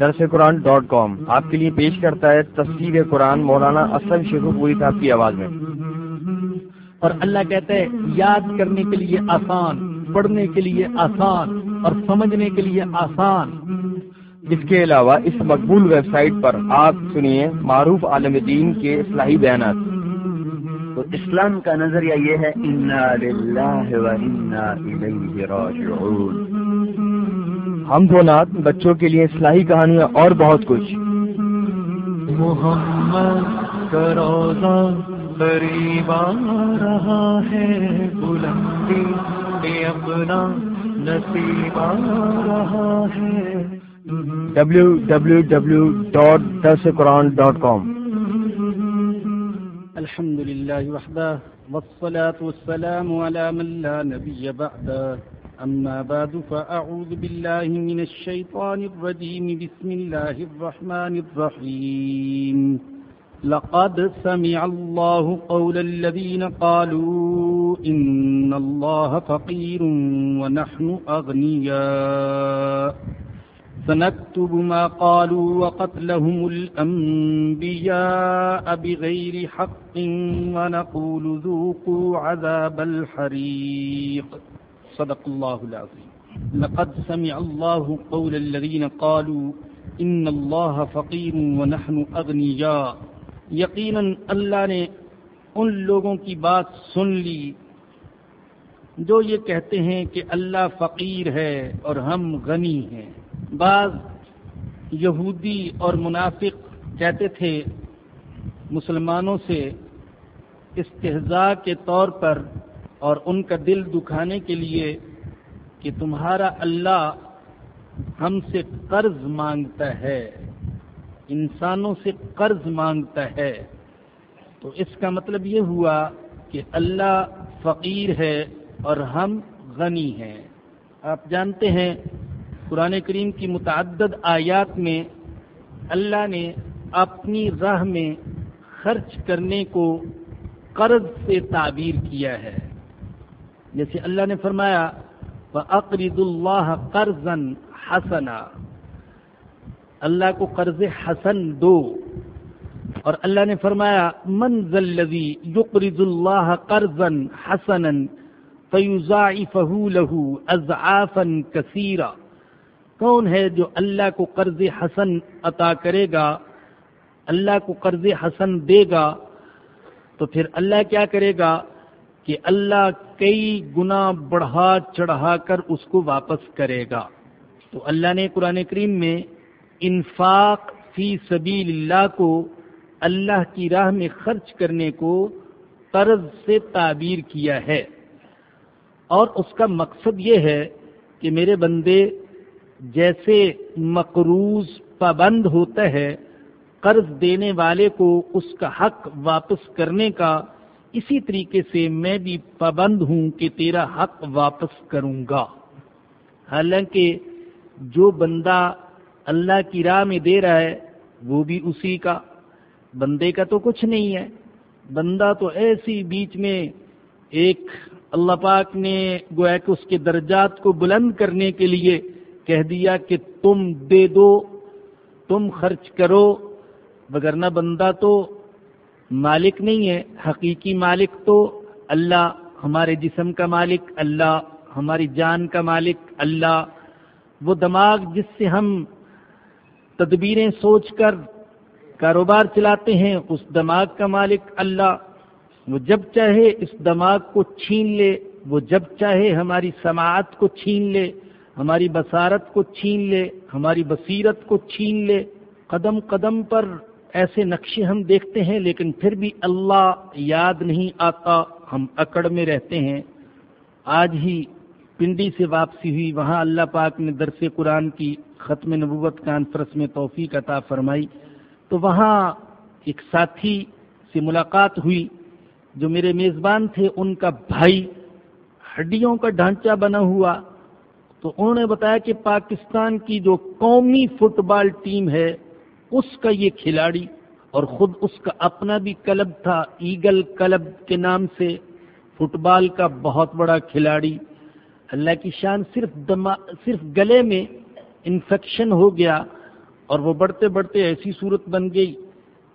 درس قرآن ڈاٹ کام آپ کے لیے پیش کرتا ہے تصویر قرآن مولانا اسد شیخو پوری صاحب کی آواز میں۔ اور اللہ کہتا ہے یاد کرنے کے لیے آسان، پڑھنے کے لیے آسان اور سمجھنے کے لیے آسان۔ اس کے علاوہ اس مقبول ویب سائٹ پر آپ سنیے معروف عالم دین کے اصلاحی بیانات۔ تو اسلام کا نظریہ یہ ہے ہم دو نات بچوں کے لیے اصلاحی کہانیاں اور بہت کچھ۔ محمد کا روزہ قریب آ رہا ہے بلندی میں اپنا نصیب آ رہا ہے۔ ڈبلو الحمد لله وحده، والصلاة والسلام على من لا نبي بعده. أما بعد، فأعوذ بالله من الشيطان الرجيم. بسم الله الرحمن الرحيم. لقد سمع الله قول الذين قالوا إن الله فقير ونحن أغنياء. سنكتب ما قالوا وقتلهم الأنبياء بغير حق ونقول ذوقوا عذاب الحريق. صدق الله العظيم. لقد سمع الله قول الذين قالوا إن الله فقير ونحن أغنياء. یقیناً اللہ نے ان لوگوں کی بات سن لی جو یہ کہتے ہیں کہ اللہ فقیر ہے اور ہم غنی ہیں۔ بعض یہودی اور منافق کہتے تھے، مسلمانوں سے استحضاء کے طور پر اور ان کا دل دکھانے کے لیے کہ تمہارا اللہ ہم سے قرض مانگتا ہے، انسانوں سے قرض مانگتا ہے۔ تو اس کا مطلب یہ ہوا کہ اللہ فقیر ہے اور ہم غنی ہیں۔ آپ جانتے ہیں قرآن کریم کی متعدد آیات میں اللہ نے اپنی راہ میں خرچ کرنے کو قرض سے تعبیر کیا ہے۔ جیسے اللہ نے فرمایا اقرید اللہ قرضن حسنا۔ اللہ کو قرض حسن دو۔ اور اللہ نے فرمایا، من ذلذی یقرض اللہ قرضا حسنا فیضاعفہ له اضعافا کثیرا کون ہے جو اللہ کو قرض حسن عطا کرے گا؟ اللہ کو قرض حسن دے گا۔ تو پھر اللہ کیا کرے گا کہ اللہ کئی گنا بڑھا چڑھا کر اس کو واپس کرے گا۔ تو اللہ نے قرآن کریم میں انفاق فی سبیل اللہ کو اللہ کی راہ میں خرچ کرنے کو قرض سے تعبیر کیا ہے۔ اور اس کا مقصد یہ ہے کہ میرے بندے جیسے مقروض پابند ہوتا ہے قرض دینے والے کو اس کا حق واپس کرنے کا، اسی طریقے سے میں بھی پابند ہوں کہ تیرا حق واپس کروں گا۔ حالانکہ جو بندہ اللہ کی راہ میں دے رہا ہے، وہ بھی اسی کا۔ بندے کا تو کچھ نہیں ہے۔ بندہ تو ایسی بیچ میں ایک اللہ پاک نے گویا کہ اس کے درجات کو بلند کرنے کے لیے کہہ دیا کہ تم دے دو، تم خرچ کرو وگرنہ بندہ تو، مالک نہیں ہے، حقیقی مالک تو، اللہ ہمارے جسم کا مالک، اللہ ہماری جان کا مالک، اللہ وہ دماغ جس سے ہم تدبیریں سوچ کر کاروبار چلاتے ہیں، اس دماغ کا مالک اللہ۔ وہ جب چاہے اس دماغ کو چھین لے، وہ جب چاہے ہماری سماعت کو چھین لے۔ ہماری بصارت کو چھین لے، ہماری بصیرت کو چھین لے۔ قدم قدم پر ایسے نقشے ہم دیکھتے ہیں، لیکن پھر بھی اللہ یاد نہیں آتا۔ ہم اکڑ میں رہتے ہیں۔ آج ہی پنڈی سے واپسی ہوئی، وہاں اللہ پاک نے درس قرآن کی ختم نبوت کانفرنس میں توفیق عطا فرمائی۔ تو وہاں ایک ساتھی سے ملاقات ہوئی، جو میرے میزبان تھے، ان کا بھائی ہڈیوں کا ڈھانچہ بنا ہوا۔ تو انہوں نے بتایا کہ پاکستان کی جو قومی فٹ بال ٹیم ہے، اس کا یہ کھلاڑی اور خود اس کا اپنا بھی کلب تھا، ایگل کلب کے نام سے، فٹ بال کا بہت بڑا کھلاڑی۔ اللہ کی شان صرف دما، صرف گلے میں انفیکشن ہو گیا اور وہ بڑھتے بڑھتے ایسی صورت بن گئی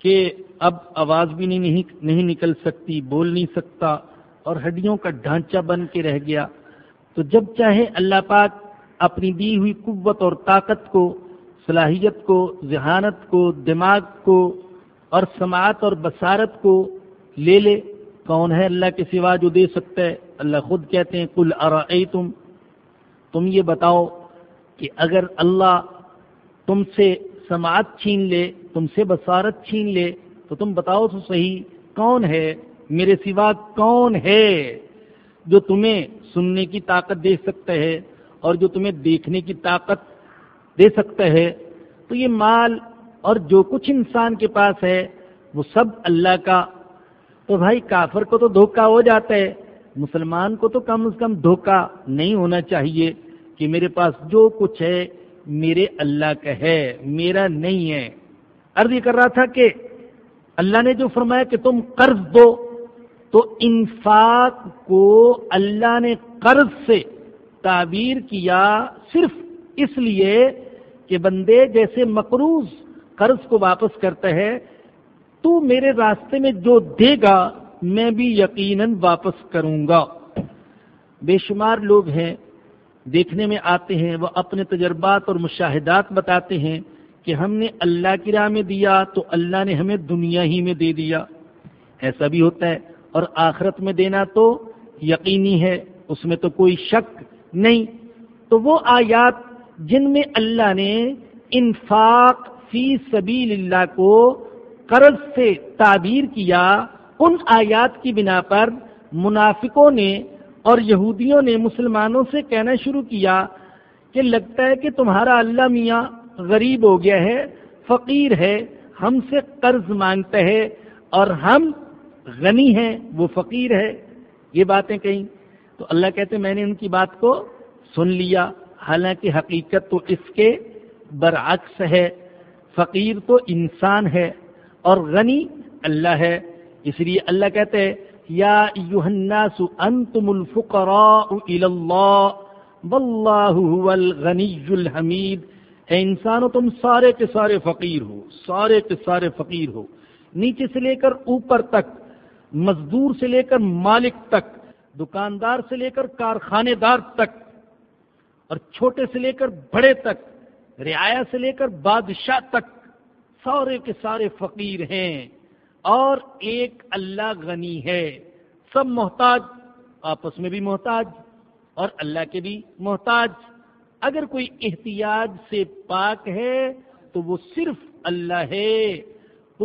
کہ اب آواز بھی نہیں نہیں نکل سکتی، بول نہیں سکتا اور ہڈیوں کا ڈھانچہ بن کے رہ گیا۔ تو جب چاہے اللہ پاک اپنی دی ہوئی قوت اور طاقت کو، صلاحیت کو، ذہانت کو، دماغ کو اور سماعت اور بصارت کو لے لے، کون ہے اللہ کے سوا جو دے سکتا ہے؟ اللہ خود کہتے ہیں کل ارا تم تم یہ بتاؤ کہ اگر اللہ تم سے سماعت چھین لے، تم سے بصارت چھین لے، تو تم بتاؤ تو صحیح، کون ہے؟ میرے سوا کون ہے؟ جو تمہیں سننے کی طاقت دے سکتا ہے اور جو تمہیں دیکھنے کی طاقت دے سکتا ہے، تو یہ مال اور جو کچھ انسان کے پاس ہے، وہ سب اللہ کا۔ تو بھائی، کافر کو تو دھوکہ ہو جاتا ہے، مسلمان کو تو کم از کم دھوکہ نہیں ہونا چاہیے کہ میرے پاس جو کچھ ہے، میرے اللہ کا ہے، میرا نہیں ہے۔ عرض یہ کر رہا تھا کہ اللہ نے جو فرمایا کہ تم قرض دو تو انفاق کو اللہ نے قرض سے تعبیر کیا صرف اس لیے کہ بندے جیسے مقروض قرض کو واپس کرتا ہے تو میرے راستے میں جو دے گا میں بھی یقیناً واپس کروں گا۔ بے شمار لوگ ہیں، دیکھنے میں آتے ہیں، وہ اپنے تجربات اور مشاہدات بتاتے ہیں کہ ہم نے اللہ کی راہ میں دیا تو اللہ نے ہمیں دنیا ہی میں دے دیا۔ ایسا بھی ہوتا ہے۔ اور آخرت میں دینا تو یقینی ہے، اس میں تو کوئی شک نہیں۔ تو وہ آیات جن میں اللہ نے انفاق فی سبیل اللہ کو قرض سے تعبیر کیا، ان آیات کی بنا پر منافقوں نے اور یہودیوں نے مسلمانوں سے کہنا شروع کیا کہ لگتا ہے کہ تمہارا اللہ میاں غریب ہو گیا ہے، فقیر ہے، ہم سے قرض مانگتا ہے اور ہم غنی ہیں وہ فقیر ہے، یہ باتیں کہیں۔ تو اللہ کہتے میں نے ان کی بات کو سن لیا۔ حالانکہ حقیقت تو اس کے برعکس ہے۔ فقیر تو انسان ہے اور غنی اللہ ہے۔ اس لیے اللہ کہتے ہیں، یا الناس انتم الفقراء الى اللہ واللہ هو الغنی الحمید۔ اے انسانو، تم سارے کے سارے فقیر ہو، سارے کے سارے فقیر ہو۔ نیچے سے لے کر اوپر تک مزدور سے لے کر مالک تک، دکاندار سے لے کر کارخانے دار تک، اور چھوٹے سے لے کر بڑے تک، رعایا سے لے کر بادشاہ تک، سارے کے سارے فقیر ہیں۔ اور ایک اللہ غنی ہے، سب محتاج، آپس میں بھی محتاج، اور اللہ کے بھی محتاج۔ اگر کوئی احتیاج سے پاک ہے تو وہ صرف اللہ ہے۔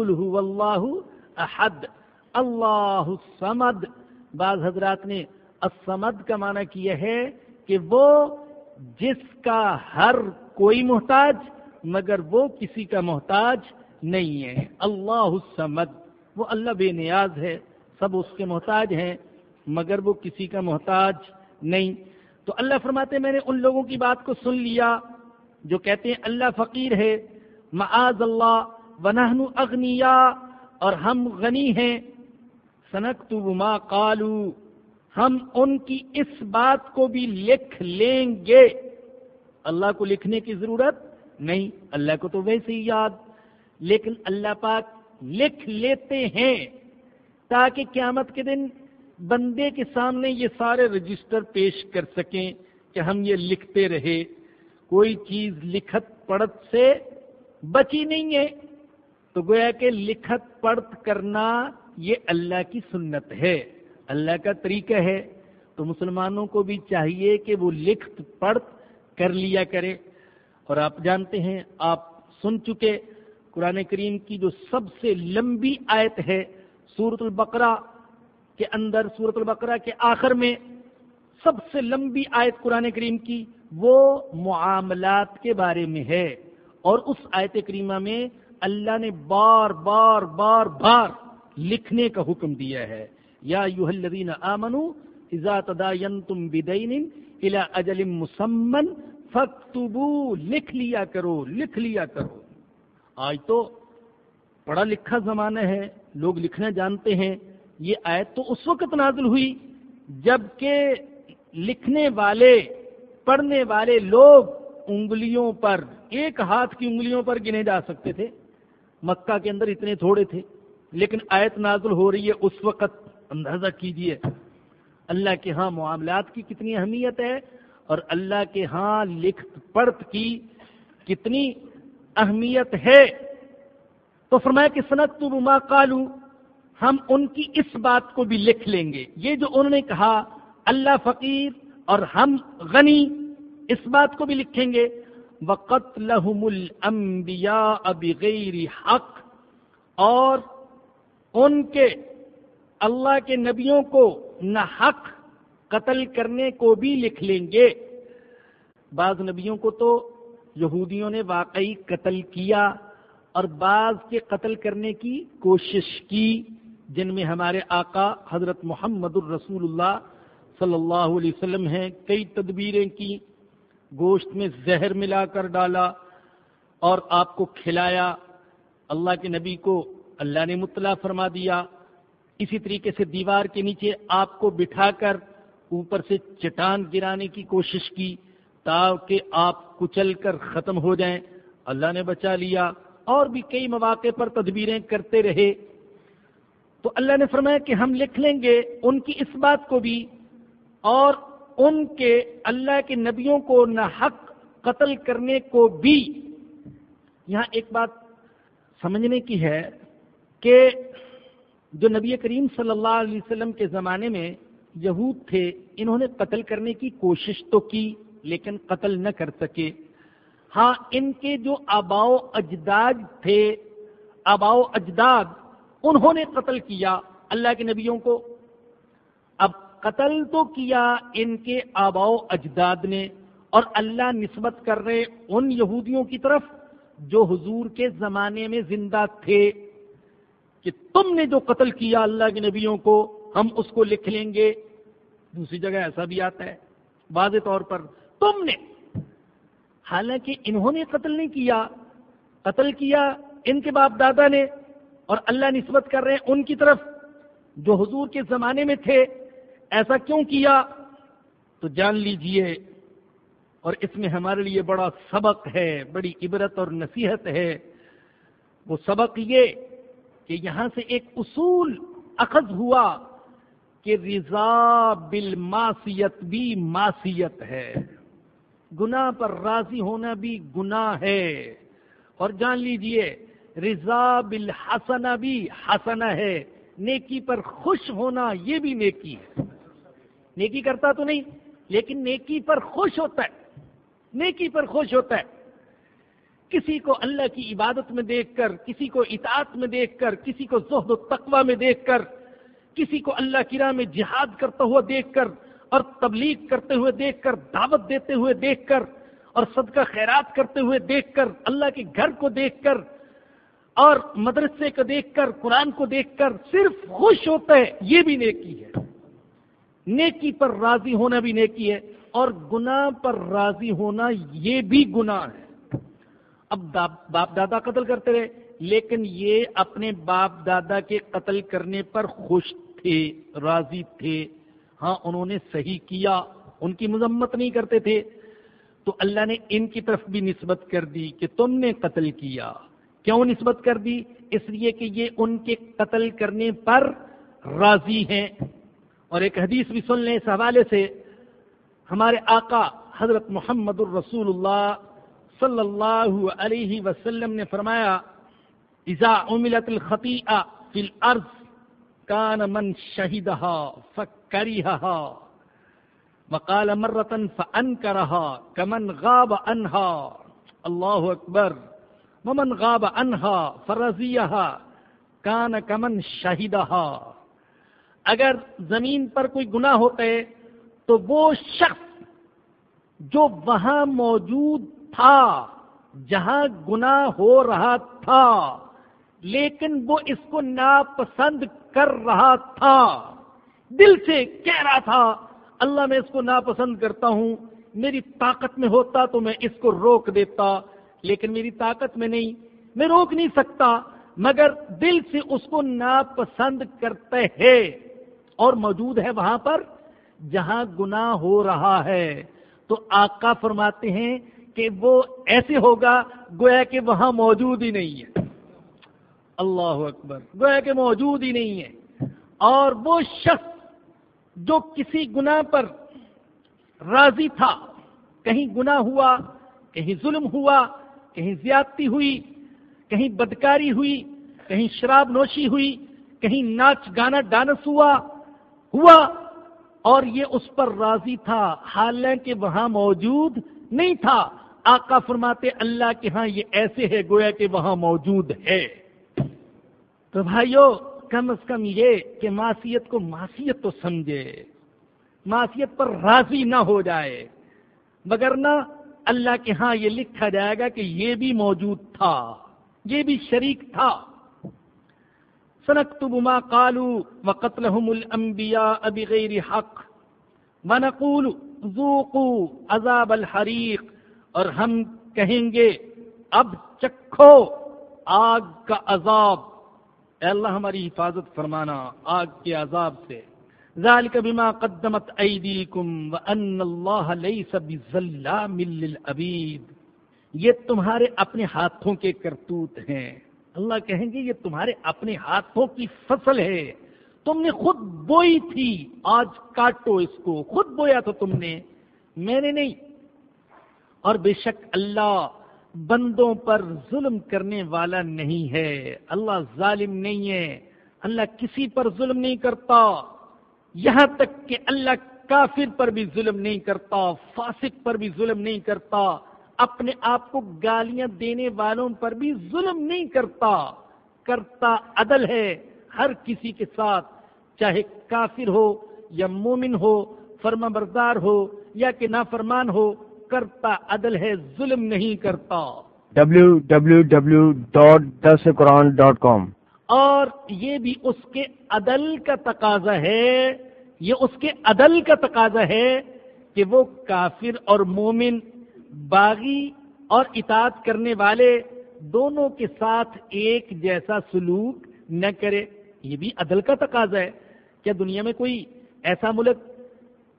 هو اللہ احد۔ اللہ سمد بعض حضرات نے اسمد کا معنی کیا ہے کہ وہ جس کا ہر کوئی محتاج، مگر وہ کسی کا محتاج نہیں ہے۔ اللہ السمد وہ اللہ بے نیاز ہے، سب اس کے محتاج ہیں، مگر وہ کسی کا محتاج نہیں۔ تو اللہ فرماتے میں نے ان لوگوں کی بات کو سن لیا جو کہتے ہیں، اللہ فقیر ہے، معاذ اللہ ونہن اغنیا اور ہم غنی ہیں۔ سنک تو ما کالو ہم ان کی اس بات کو بھی لکھ لیں گے۔ اللہ کو لکھنے کی ضرورت نہیں، اللہ کو تو ویسے ہی یاد۔ لیکن اللہ پاک لکھ لیتے ہیں تاکہ قیامت کے دن بندے کے سامنے یہ سارے رجسٹر پیش کر سکیں کہ ہم یہ لکھتے رہے۔ کوئی چیز لکھت پڑھت سے بچی نہیں ہے۔ تو گویا کہ لکھت پڑھ کرنا یہ اللہ کی سنت ہے۔ اللہ کا طریقہ ہے۔ تو مسلمانوں کو بھی چاہیے کہ وہ لکھت پڑھ کر لیا کرے۔ اور آپ جانتے ہیں، آپ سن چکے۔ قرآن کریم کی جو سب سے لمبی آیت ہے سورت البقرہ کے اندر سورت البقرہ کے آخر میں سب سے لمبی آیت قرآن کریم کی، وہ معاملات کے بارے میں ہے۔ اور اس آیت کریمہ میں اللہ نے بار بار بار بار لکھنے کا حکم دیا ہے۔ یا یوہ الذین آمنوا اذا تداینتم بدین الى اجل مسمن فاکتبو، لکھ لیا کرو، لکھ لیا کرو۔ آج تو پڑھا لکھا زمانہ ہے، لوگ لکھنا جانتے ہیں۔ یہ آیت تو اس وقت نازل ہوئی جبکہ لکھنے والے، پڑھنے والے لوگ انگلیوں پر، ایک ہاتھ کی انگلیوں پر گنے جا سکتے تھے۔ مکہ کے اندر اتنے تھوڑے تھے۔ لیکن آیت نازل ہو رہی ہے، اس وقت اندازہ کیجیے۔ اللہ کے ہاں معاملات کی کتنی اہمیت ہے اور اللہ کے ہاں لکھت پڑھ کی کتنی اہمیت ہے۔ تو فرمایا کہ صنعت ما کالو ہم ان کی اس بات کو بھی لکھ لیں گے۔ یہ جو انہوں نے کہا، اللہ فقیر اور ہم غنی، اس بات کو بھی لکھیں گے۔ وقت لہم المبیا بغیر حق اور ان کے اللہ کے نبیوں کو نہ حق قتل کرنے کو بھی لکھ لیں گے۔ بعض نبیوں کو تو یہودیوں نے واقعی قتل کیا اور بعض کے قتل کرنے کی کوشش کی، جن میں ہمارے آقا حضرت محمد الرسول اللہ صلی اللہ علیہ وسلم ہیں۔ کئی تدبیریں کی، گوشت میں زہر ملا کر ڈالا اور آپ کو کھلایا۔ اللہ کے نبی کو اللہ نے مطلع فرما دیا۔ اسی طریقے سے دیوار کے نیچے آپ کو بٹھا کر اوپر سے چٹان گرانے کی کوشش کی تاکہ آپ کچل کر ختم ہو جائیں۔ اللہ نے بچا لیا اور بھی کئی مواقع پر تدبیریں کرتے رہے۔ تو اللہ نے فرمایا کہ ہم لکھ لیں گے ان کی اس بات کو بھی اور ان کے اللہ کے نبیوں کو نہ حق قتل کرنے کو بھی۔ یہاں ایک بات سمجھنے کی ہے۔ کہ جو نبی کریم صلی اللہ علیہ وسلم کے زمانے میں یہود تھے، انہوں نے قتل کرنے کی کوشش تو کی، لیکن قتل نہ کر سکے۔ ہاں ان کے جو آباؤ اجداد تھے، آباؤ اجداد، انہوں نے قتل کیا اللہ کے نبیوں کو۔ اب قتل تو کیا ان کے آباؤ اجداد نے، اور اللہ نسبت کر رہے ان یہودیوں کی طرف جو حضور کے زمانے میں زندہ تھے۔ کہ تم نے جو قتل کیا اللہ کے نبیوں کو، ہم اس کو لکھ لیں گے۔ دوسری جگہ ایسا بھی آتا ہے۔ واضح طور پر تم نے، حالانکہ انہوں نے قتل نہیں کیا۔ قتل کیا ان کے باپ دادا نے اور اللہ نسبت کر رہے ہیں ان کی طرف، جو حضور کے زمانے میں تھے۔ ایسا کیوں کیا؟ تو جان لیجیے۔ اور اس میں ہمارے لیے بڑا سبق ہے، بڑی عبرت اور نصیحت ہے۔ وہ سبق یہ کہ یہاں سے ایک اصول اخذ ہوا کہ رضا بالماسیت بھی معصیت ہے۔ گناہ پر راضی ہونا بھی گناہ ہے۔ اور جان لیجیے، رضا بالحسنہ بھی حسنہ ہے۔ نیکی پر خوش ہونا یہ بھی نیکی ہے۔ نیکی کرتا تو نہیں، لیکن نیکی پر خوش ہوتا ہے۔ نیکی پر خوش ہوتا ہے۔ کسی کو اللہ کی عبادت میں دیکھ کر، کسی کو اطاعت میں دیکھ کر، کسی کو زہد و تقوی میں دیکھ کر، کسی کو اللہ کی راہ میں جہاد کرتا ہوا دیکھ کر اور تبلیغ کرتے ہوئے دیکھ کر، دعوت دیتے ہوئے دیکھ کر اور صدقہ خیرات کرتے ہوئے دیکھ کر، اللہ کے گھر کو دیکھ کر اور مدرسے کو دیکھ کر، قرآن کو دیکھ کر صرف خوش ہوتا ہے، یہ بھی نیکی ہے۔ نیکی پر راضی ہونا بھی نیکی ہے اور گناہ پر راضی ہونا یہ بھی گناہ ہے۔ اب باپ دادا قتل کرتے رہے، لیکن یہ اپنے باپ دادا کے قتل کرنے پر خوش تھے، راضی تھے۔ ہاں انہوں نے صحیح کیا، ان کی مذمت نہیں کرتے تھے۔ تو اللہ نے ان کی طرف بھی نسبت کر دی کہ تم نے قتل کیا۔ کیوں نسبت کر دی؟ اس لیے کہ یہ ان کے قتل کرنے پر راضی ہیں۔ اور ایک حدیث بھی سن لیں اس حوالے سے، ہمارے آقا حضرت محمد الرسول اللہ صلی اللہ علیہ وسلم نے فرمایا، اذا عملت الخطیئہ فی الارض، کان من شہدہا، فکریہا، وقال مرتا فانکرہا، کمن غاب انہا اللہ اکبر، ومن غاب انہا فرزیہا کان کمن شہدہا۔ اگر زمین پر کوئی گناہ ہوتا ہے تو وہ شخص جو وہاں موجود تھا، جہاں گناہ ہو رہا تھا، لیکن وہ اس کو ناپسند کر رہا تھا۔ دل سے کہہ رہا تھا، اللہ میں اس کو ناپسند کرتا ہوں، میری طاقت میں ہوتا تو میں اس کو روک دیتا، لیکن میری طاقت میں نہیں، میں روک نہیں سکتا، مگر دل سے اس کو ناپسند کرتے ہے اور موجود ہے وہاں پر، جہاں گناہ ہو رہا ہے۔ تو آقا فرماتے ہیں کہ وہ ایسے ہوگا گویا کہ وہاں موجود ہی نہیں ہے۔ اللہ اکبر۔ گویا کہ موجود ہی نہیں ہے۔ اور وہ شخص جو کسی گناہ پر راضی تھا، کہیں گناہ ہوا، کہیں ظلم ہوا، کہیں زیادتی ہوئی، کہیں بدکاری ہوئی، کہیں شراب نوشی ہوئی، کہیں ناچ گانا ڈانس ہوا ہوا اور یہ اس پر راضی تھا۔ حالانکہ وہاں موجود نہیں تھا۔ آقا فرماتے اللہ کے ہاں یہ ایسے ہے گویا کہ وہاں موجود ہے۔ تو بھائیو، کم از کم یہ کہ معصیت کو معصیت تو سمجھے۔ معصیت پر راضی نہ ہو جائے۔ مگر نہ اللہ کے ہاں یہ لکھا جائے گا کہ یہ بھی موجود تھا، یہ بھی شریک تھا۔ سنکتب ما قالوا وقتلهم الانبیاء بغیر حق۔ ونقول ذوقوا عذاب الحریق اور ہم کہیں گے، اب چکھو آگ کا عذاب۔ اے اللہ، ہماری حفاظت فرمانا آگ کے عذاب سے۔ ذالک بما قدمت ایدیکم وان اللہ لیس بظلام للعبید۔ یہ تمہارے اپنے ہاتھوں کے کرتوت ہیں۔ اللہ کہیں گے، یہ تمہارے اپنے ہاتھوں کی فصل ہے۔ تم نے خود بوئی تھی، آج کاٹو اس کو۔ خود بویا تھا تم نے۔ میں نے نہیں اور بے شک اللہ بندوں پر ظلم کرنے والا نہیں ہے۔ اللہ ظالم نہیں ہے۔ اللہ کسی پر ظلم نہیں کرتا۔ یہاں تک کہ اللہ کافر پر بھی ظلم نہیں کرتا، فاسق پر بھی ظلم نہیں کرتا۔ اپنے آپ کو گالیاں دینے والوں پر بھی ظلم نہیں کرتا۔ کرتا عدل ہے ہر کسی کے ساتھ، چاہے کافر ہو یا مومن ہو فرما بردار ہو یا کہ نافرمان ہو۔ کرتا عدل ہے ظلم نہیں کرتا۔ www.dasquran.com اور یہ بھی اس کے عدل کا تقاضا ہے یہ اس کے عدل کا تقاضا ہے کہ وہ کافر اور مومن باغی اور اطاعت کرنے والے دونوں کے ساتھ ایک جیسا سلوک نہ کرے۔ یہ بھی عدل کا تقاضا ہے۔ کیا دنیا میں کوئی ایسا ملک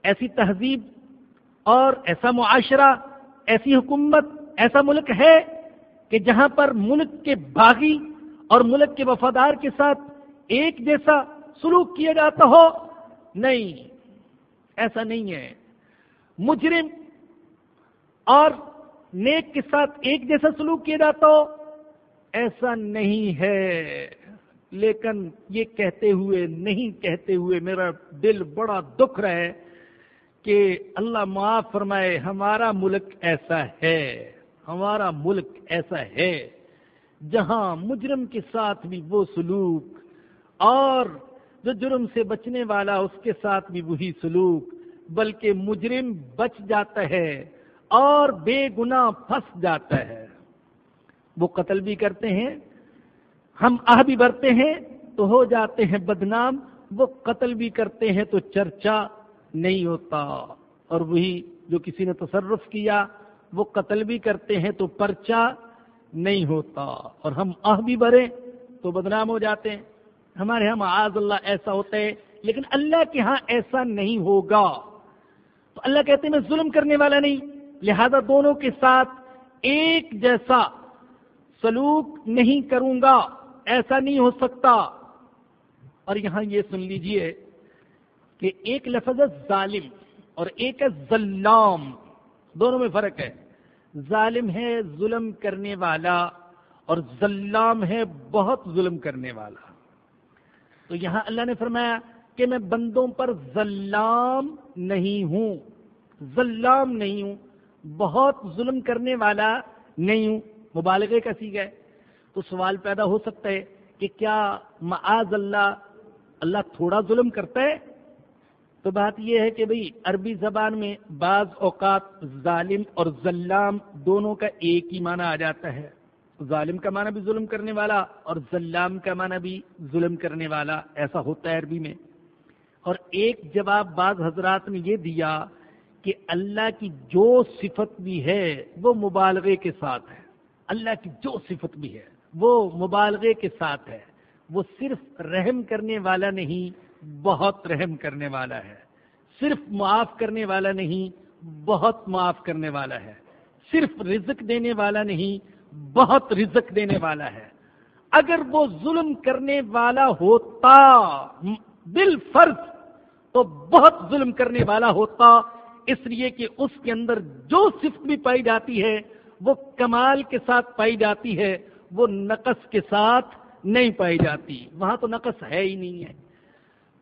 ایسی تہذیب اور ایسا معاشرہ، ایسی حکومت، ایسا ملک ہے کہ جہاں پر ملک کے باغی اور ملک کے وفادار کے ساتھ ایک جیسا سلوک کیا جاتا ہو، نہیں، ایسا نہیں ہے۔ مجرم اور نیک کے ساتھ ایک جیسا سلوک کیا جاتا ہو، ایسا نہیں ہے۔ لیکن یہ کہتے ہوئے، نہیں کہتے ہوئے میرا دل بڑا دکھ رہا ہے۔ کہ اللہ معاف فرمائے، ہمارا ملک ایسا ہے، ہمارا ملک ایسا ہے، جہاں مجرم کے ساتھ بھی وہ سلوک اور جو جرم سے بچنے والا اس کے ساتھ بھی وہی سلوک، بلکہ مجرم بچ جاتا ہے اور بے گنا پھنس جاتا ہے۔ وہ قتل بھی کرتے ہیں، ہم آہ بھی برتے ہیں تو ہو جاتے ہیں بدنام، وہ قتل بھی کرتے ہیں تو چرچا نہیں ہوتا۔ اور وہی جو کسی نے تصرف کیا، وہ قتل بھی کرتے ہیں تو پرچا نہیں ہوتا۔ اور ہم آہ بھی برے تو بدنام ہو جاتے ہیں۔ ہمارے یہاں معاذ اللہ ایسا ہوتا ہے، لیکن اللہ کے ہاں ایسا نہیں ہوگا۔ تو اللہ کہتے ہیں، میں ظلم کرنے والا نہیں، لہذا دونوں کے ساتھ ایک جیسا سلوک نہیں کروں گا۔ ایسا نہیں ہو سکتا۔ اور یہاں یہ سن لیجیے کہ ایک لفظ ہے ظالم اور ایک ہے ظلام، دونوں میں فرق ہے۔ ظالم ہے ظلم کرنے والا اور ظلام ہے بہت ظلم کرنے والا۔ تو یہاں اللہ نے فرمایا کہ میں بندوں پر ظلام نہیں ہوں، ظلام نہیں ہوں، بہت ظلم کرنے والا نہیں ہوں۔ مبالغے کا سیکھ ہے۔ تو سوال پیدا ہو سکتا ہے کہ کیا معاذ اللہ اللہ تھوڑا ظلم کرتا ہے؟ تو بات یہ ہے کہ بھئی عربی زبان میں بعض اوقات ظالم اور ظلام دونوں کا ایک ہی معنی آ جاتا ہے۔ ظالم کا معنی بھی ظلم کرنے والا اور ظلام کا معنی بھی ظلم کرنے والا، ایسا ہوتا ہے عربی میں۔ اور ایک جواب بعض حضرات نے یہ دیا کہ اللہ کی جو صفت بھی ہے وہ مبالغے کے ساتھ ہے۔ اللہ کی جو صفت بھی ہے وہ مبالغے کے ساتھ ہے۔ وہ صرف رحم کرنے والا نہیں بہت رحم کرنے والا ہے۔ صرف معاف کرنے والا نہیں، بہت معاف کرنے والا ہے۔ صرف رزق دینے والا نہیں، بہت رزق دینے والا ہے۔ اگر وہ ظلم کرنے والا ہوتا بال فرض تو بہت ظلم کرنے والا ہوتا۔ اس لیے کہ اس کے اندر جو صفت بھی پائی جاتی ہے، وہ کمال کے ساتھ پائی جاتی ہے۔ وہ نقص کے ساتھ نہیں پائی جاتی۔ وہاں تو نقص ہے ہی نہیں ہے۔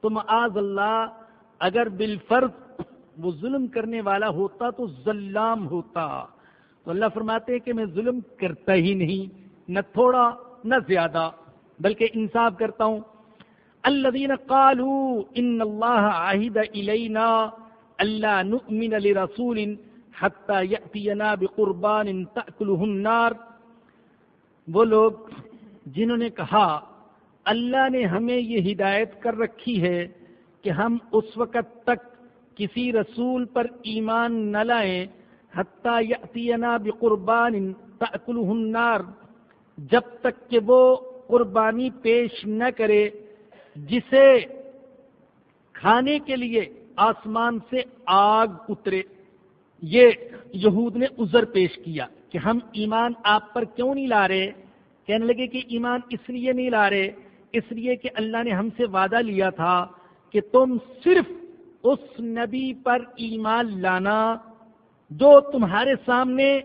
تو معاذ اللہ، اگر بالفرض وہ ظلم کرنے والا ہوتا تو ظلام ہوتا۔ تو اللہ فرماتے ہیں کہ میں ظلم کرتا ہی نہیں، نہ تھوڑا، نہ زیادہ، بلکہ انصاف کرتا ہوں۔ الذين قالوا ان الله عهد الينا الا نؤمن لرسول حتى ياتينا بقربان تاكله النار۔ وہ لوگ جنہوں نے کہا اللہ نے ہمیں یہ ہدایت کر رکھی ہے کہ ہم اس وقت تک کسی رسول پر ایمان نہ لائیں، حتیٰ یاتینا بقربان تاکلہ النار، جب تک کہ وہ قربانی پیش نہ کرے، جسے کھانے کے لیے آسمان سے آگ اترے۔ یہ یہود نے عذر پیش کیا کہ ہم ایمان آپ پر کیوں نہیں لا رہے؟ کہنے لگے کہ ایمان اس لیے نہیں لا رہے اس لیے کہ اللہ نے ہم سے وعدہ لیا تھا کہ تم صرف اس نبی پر ایمان لانا جو تمہارے سامنے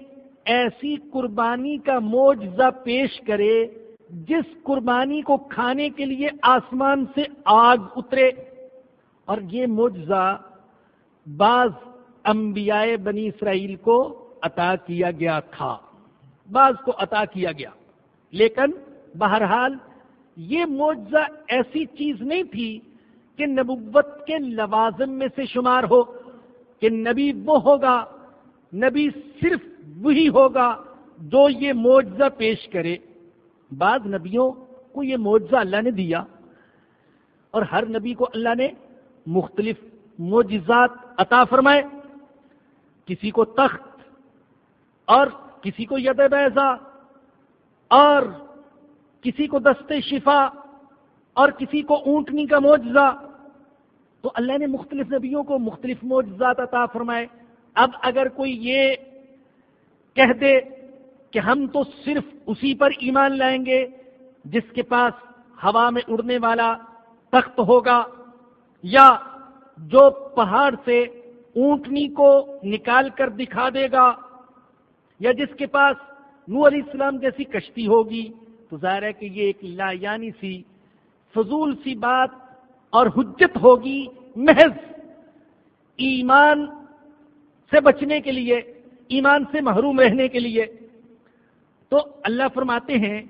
ایسی قربانی کا معجزہ پیش کرے جس قربانی کو کھانے کے لیے آسمان سے آگ اترے۔ اور یہ معجزہ بعض انبیاء بنی اسرائیل کو عطا کیا گیا تھا۔ بعض کو عطا کیا گیا۔ لیکن بہرحال یہ معجزہ ایسی چیز نہیں تھی کہ نبوت کے لوازم میں سے شمار ہو، کہ نبی وہ ہوگا، نبی صرف وہی ہوگا جو یہ معجزہ پیش کرے۔ بعض نبیوں کو یہ معجزہ اللہ نے دیا اور ہر نبی کو اللہ نے مختلف معجزات عطا فرمائے۔ کسی کو تخت اور کسی کو ید بیضا اور کسی کو دست شفا اور کسی کو اونٹنی کا معجزہ، تو اللہ نے مختلف نبیوں کو مختلف معجزات عطا فرمائے۔ اب اگر کوئی یہ کہہ دے کہ ہم تو صرف اسی پر ایمان لائیں گے، جس کے پاس ہوا میں اڑنے والا تخت ہوگا، یا جو پہاڑ سے اونٹنی کو نکال کر دکھا دے گا، یا جس کے پاس نو علیہ السلام جیسی کشتی ہوگی تو ظاہر ہے کہ یہ ایک لا یعنی سی، فضول سی بات اور حجت ہوگی محض ایمان سے بچنے کے لیے، ایمان سے محروم رہنے کے لیے۔ تو اللہ فرماتے ہیں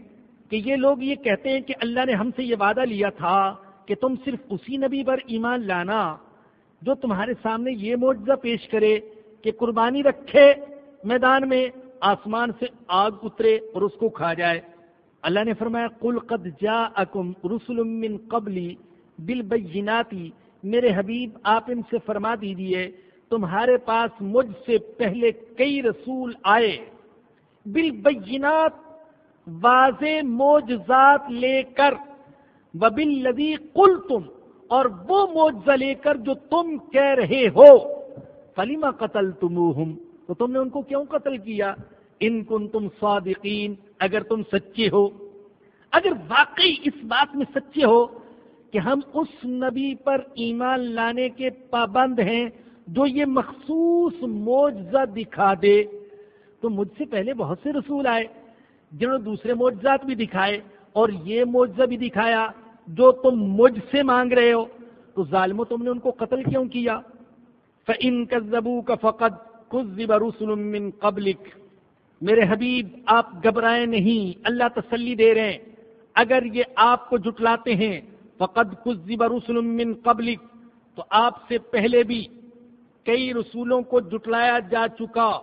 کہ یہ لوگ یہ کہتے ہیں کہ اللہ نے ہم سے یہ وعدہ لیا تھا کہ تم صرف اسی نبی پر ایمان لانا جو تمہارے سامنے یہ معجزہ پیش کرے کہ قربانی رکھے میدان میں آسمان سے آگ اترے اور اس کو کھا جائے۔ اللہ نے فرمایا کل قد جا اکم رسول قبلی بل میرے حبیب، آپ ان سے فرما دیجیے تمہارے پاس مجھ سے پہلے کئی رسول آئے۔ بالبینات، واضح موجزات لے کر وبل لدی کل تم اور وہ موجزہ لے کر جو تم کہہ رہے ہو۔ فلیما قتل تم تو تم نے ان کو کیوں قتل کیا؟ ان کن تم صادقین، اگر تم سچے ہو۔ اگر واقعی اس بات میں سچے ہو کہ ہم اس نبی پر ایمان لانے کے پابند ہیں جو یہ مخصوص معجزہ دکھا دے، تو مجھ سے پہلے بہت سے رسول آئے، جنہوں نے دوسرے معجزات بھی دکھائے اور یہ معجزہ بھی دکھایا جو تم مجھ سے مانگ رہے ہو، تو ظالموں تم نے ان کو قتل کیوں کیا؟ فَإِن كَذَّبُوكَ فَقَدْ كُذِّبَ رُسُلٌ مِّن قَبْلِكَ۔ میرے حبیب، آپ گھبرائے نہیں، اللہ تسلی دے رہے ہیں۔ اگر یہ آپ کو جٹلاتے ہیں، فقد كُذِّبَ رُسُلٌ مِّن قَبْلِكَ تو آپ سے پہلے بھی کئی رسولوں کو جٹلایا جا چکا۔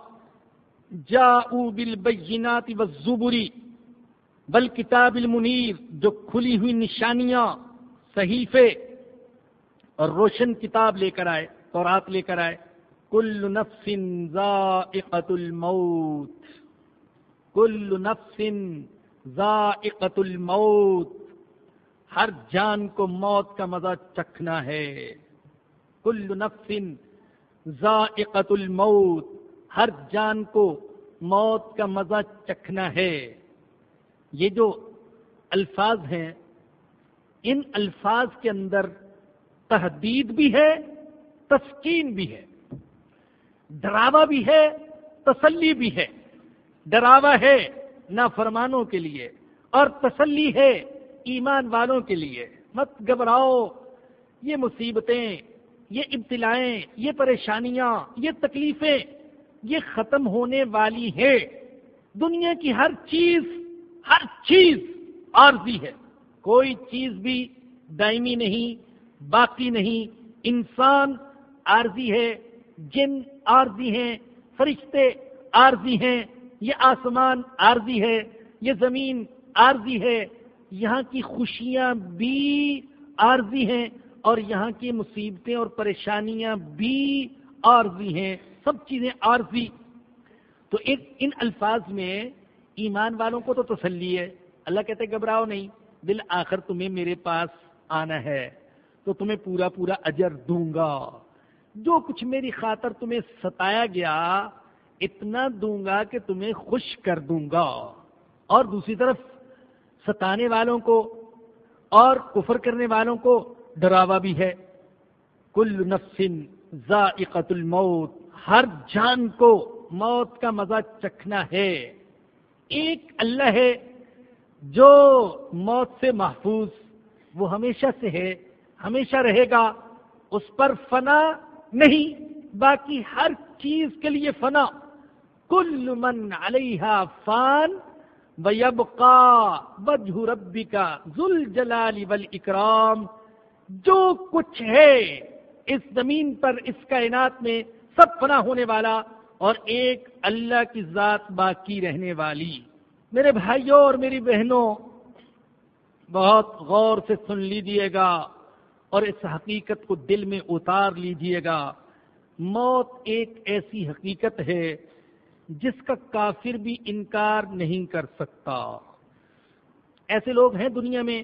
جاؤ بالبینات والزبری بل کتاب المنیر، جو کھلی ہوئی نشانیاں، صحیفے، اور روشن کتاب لے کر آئے، تورات لے کر آئے۔ کل نفس ذائقت الموت۔ کل نفس ذائقت الموت، ہر جان کو موت کا مزہ چکھنا ہے۔ کل نفس ذائقت الموت، ہر جان کو موت کا مزہ چکھنا ہے۔ یہ جو الفاظ ہیں، ان الفاظ کے اندر تحدید بھی ہے، تسکین بھی ہے۔ ڈراوا بھی ہے، تسلی بھی ہے۔ ڈراوا ہے نافرمانوں کے لیے اور تسلی ہے ایمان والوں کے لیے۔ مت گھبراؤ۔ یہ مصیبتیں، یہ ابتلائیں، یہ پریشانیاں، یہ تکلیفیں، یہ ختم ہونے والی ہیں۔ دنیا کی ہر چیز ہر چیز عارضی ہے۔ کوئی چیز بھی دائمی نہیں، باقی نہیں۔ انسان عارضی ہے، جن عارضی ہیں، فرشتے عارضی ہیں۔ یہ آسمان عارضی ہے، یہ زمین عارضی ہے، یہاں کی خوشیاں بھی عارضی ہیں اور یہاں کی مصیبتیں اور پریشانیاں بھی عارضی ہیں، سب چیزیں عارضی۔ تو ایک، ان الفاظ میں ایمان والوں کو تو تسلی ہے، اللہ کہتے گھبراؤ نہیں، دل آخر تمہیں میرے پاس آنا ہے، تو تمہیں پورا پورا اجر دوں گا۔ جو کچھ میری خاطر تمہیں ستایا گیا اتنا دوں گا کہ تمہیں خوش کر دوں گا۔ اور دوسری طرف ستانے والوں کو اور کفر کرنے والوں کو ڈراوا بھی ہے۔ کل نفس ذائقت الموت، ہر جان کو موت کا مزہ چکھنا ہے۔ ایک اللہ ہے جو موت سے محفوظ، وہ ہمیشہ سے ہے، ہمیشہ رہے گا۔ اس پر فنا نہیں، باقی ہر چیز کے لیے فنا۔ کل من علیہ فان ویبقا وجہ ربک ذل جلال والاکرام جو کچھ ہے اس زمین پر، اس کائنات میں سب فنا ہونے والا اور ایک اللہ کی ذات باقی رہنے والی۔ میرے بھائیوں اور میری بہنوں، بہت غور سے سن لیجیے گا اور اس حقیقت کو دل میں اتار لیجیے گا۔ موت ایک ایسی حقیقت ہے جس کا کافر بھی انکار نہیں کر سکتا۔ ایسے لوگ ہیں دنیا میں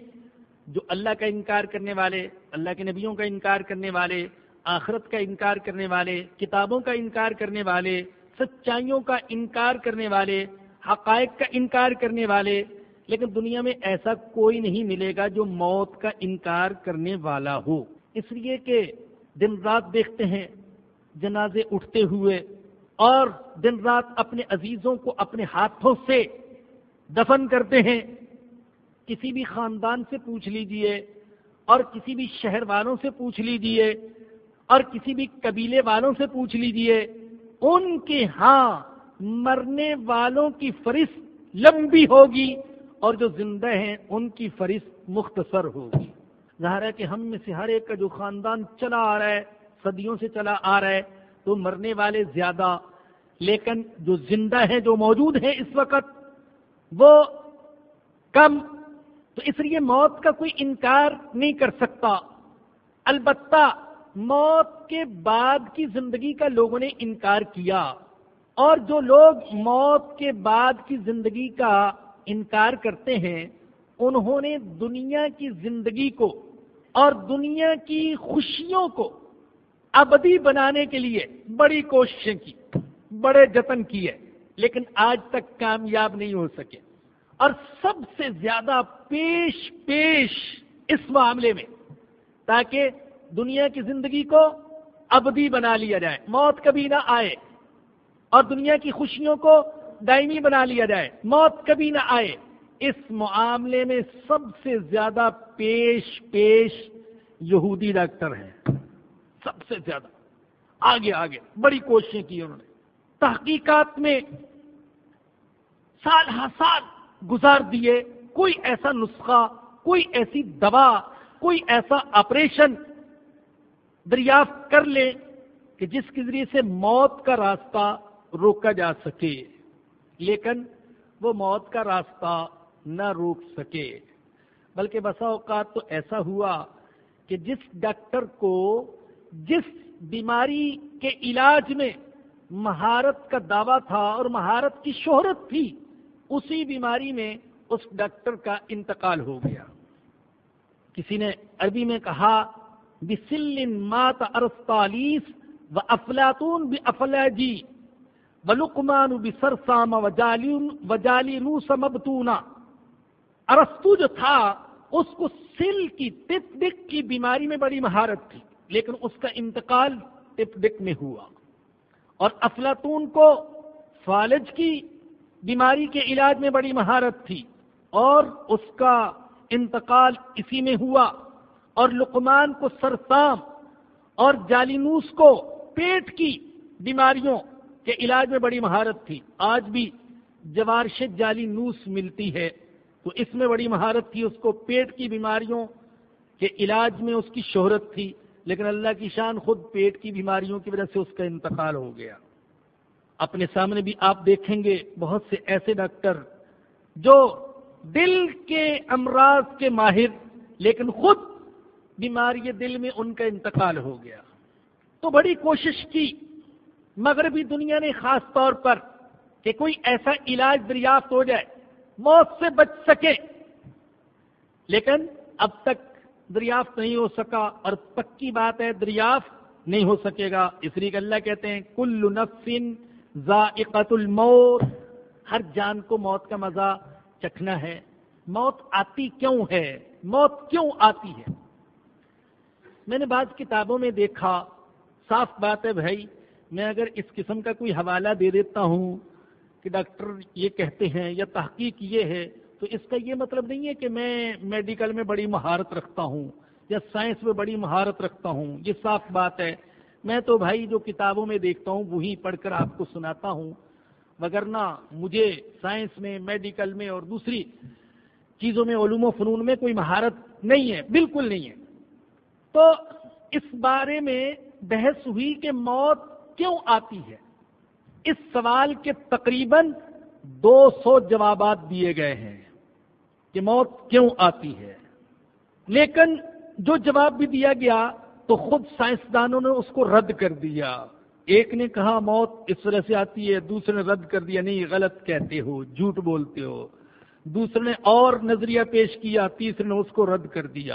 جو اللہ کا انکار کرنے والے، اللہ کے نبیوں کا انکار کرنے والے، آخرت کا انکار کرنے والے، کتابوں کا انکار کرنے والے، سچائیوں کا انکار کرنے والے، حقائق کا انکار کرنے والے، لیکن دنیا میں ایسا کوئی نہیں ملے گا جو موت کا انکار کرنے والا ہو۔ اس لیے کہ دن رات دیکھتے ہیں، جنازے اٹھتے ہوئے اور دن رات اپنے عزیزوں کو اپنے ہاتھوں سے دفن کرتے ہیں۔ کسی بھی خاندان سے پوچھ لیجیے اور کسی بھی شہر والوں سے پوچھ لیجیے اور کسی بھی قبیلے والوں سے پوچھ لیجیے، ان کے ہاں مرنے والوں کی فرست لمبی ہوگی اور جو زندہ ہیں ان کی فرست مختصر ہوگی۔ ظاہر ہے کہ ہم میں سے ہر ایک کا جو خاندان چلا آ رہا ہے، صدیوں سے چلا آ رہا ہے، تو مرنے والے زیادہ لیکن جو زندہ ہیں، جو موجود ہیں اس وقت، وہ کم۔ تو اس لیے موت کا کوئی انکار نہیں کر سکتا۔ البتہ موت کے بعد کی زندگی کا لوگوں نے انکار کیا۔ اور جو لوگ موت کے بعد کی زندگی کا انکار کرتے ہیں، انہوں نے دنیا کی زندگی کو اور دنیا کی خوشیوں کو ابدی بنانے کے لیے بڑی کوششیں کی۔ بڑے جتن کیے، لیکن آج تک کامیاب نہیں ہو سکے۔ اور سب سے زیادہ پیش پیش اس معاملے میں، تاکہ دنیا کی زندگی کو ابدی بنا لیا جائے۔ موت کبھی نہ آئے اور دنیا کی خوشیوں کو دائمی بنا لیا جائے۔ موت کبھی نہ آئے۔ اس معاملے میں سب سے زیادہ پیش پیش یہودی ڈاکٹر ہیں۔ سب سے زیادہ۔ آگے آگے۔ بڑی کوششیں کی انہوں نے۔ تحقیقات میں سال ہر سال گزار دیے، کوئی ایسا نسخہ، کوئی ایسی دوا، کوئی ایسا آپریشن دریافت کر لے کہ جس کے ذریعے سے موت کا راستہ روکا جا سکے۔ لیکن وہ موت کا راستہ نہ روک سکے۔ بلکہ بسا اوقات تو ایسا ہوا کہ جس ڈاکٹر کو جس بیماری کے علاج میں مہارت کا دعویٰ تھا اور مہارت کی شہرت تھی، اسی بیماری میں اس ڈاکٹر کا انتقال ہو گیا۔ کسی نے عربی میں کہا، بسل مات ارستالیس و افلاطون بفلاجی و لقمان بسرسام و جالی نوس ارستو جو تھا، اس کو سل کی ٹپ ڈک کی بیماری میں بڑی مہارت تھی، لیکن اس کا انتقال ٹپ ڈک میں ہوا۔ اور افلاطون کو فالج کی بیماری کے علاج میں بڑی مہارت تھی اور اس کا انتقال اسی میں ہوا اور لقمان کو سرسام اور جالینوس کو پیٹ کی بیماریوں کے علاج میں بڑی مہارت تھی۔ آج بھی جوارش جالی نوس ملتی ہے تو اس میں بڑی مہارت تھی، اس کو پیٹ کی بیماریوں کے علاج میں اس کی شہرت تھی۔ لیکن اللہ کی شان خود پیٹ کی بیماریوں کی وجہ سے اس کا انتقال ہو گیا۔ اپنے سامنے بھی آپ دیکھیں گے بہت سے ایسے ڈاکٹر جو دل کے امراض کے ماہر لیکن خود بیماری دل میں ان کا انتقال ہو گیا۔ تو بڑی کوشش کی۔ مغربی دنیا نے خاص طور پر کہ کوئی ایسا علاج دریافت ہو جائے، موت سے بچ سکے۔ لیکن اب تک دریافت نہیں ہو سکا اور پکی بات ہے دریافت نہیں ہو سکے گا۔ اس لیے کہ اللہ کہتے ہیں، کل نفسن ذائقت الموت۔ ہر جان کو موت کا مزہ چکھنا ہے۔ موت آتی کیوں ہے؟ موت کیوں آتی ہے؟ میں نے بعض کتابوں میں دیکھا۔ صاف بات ہے بھائی، میں اگر اس قسم کا کوئی حوالہ دے دیتا ہوں کہ ڈاکٹر یہ کہتے ہیں یا تحقیق یہ ہے تو اس کا یہ مطلب نہیں ہے کہ میں میڈیکل میں بڑی مہارت رکھتا ہوں یا سائنس میں بڑی مہارت رکھتا ہوں، یہ صاف بات ہے۔ میں تو بھائی جو کتابوں میں دیکھتا ہوں، وہی پڑھ کر آپ کو سناتا ہوں۔ وگرنہ مجھے سائنس میں، میڈیکل میں اور دوسری چیزوں میں، علوم و فنون میں کوئی مہارت نہیں ہے، بالکل نہیں ہے۔ تو اس بارے میں بحث ہوئی کہ موت کیوں آتی ہے؟ اس سوال کے تقریباً دو سو جوابات دیے گئے ہیں۔ کہ موت کیوں آتی ہے؟ لیکن جو جواب بھی دیا گیا تو خود سائنسدانوں نے اس کو رد کر دیا۔ ایک نے کہا موت اس طرح سے آتی ہے، دوسرے نے رد کر دیا، نہیں، غلط کہتے ہو، جھوٹ بولتے ہو۔ دوسرے نے اور نظریہ پیش کیا، تیسرے نے اس کو رد کر دیا۔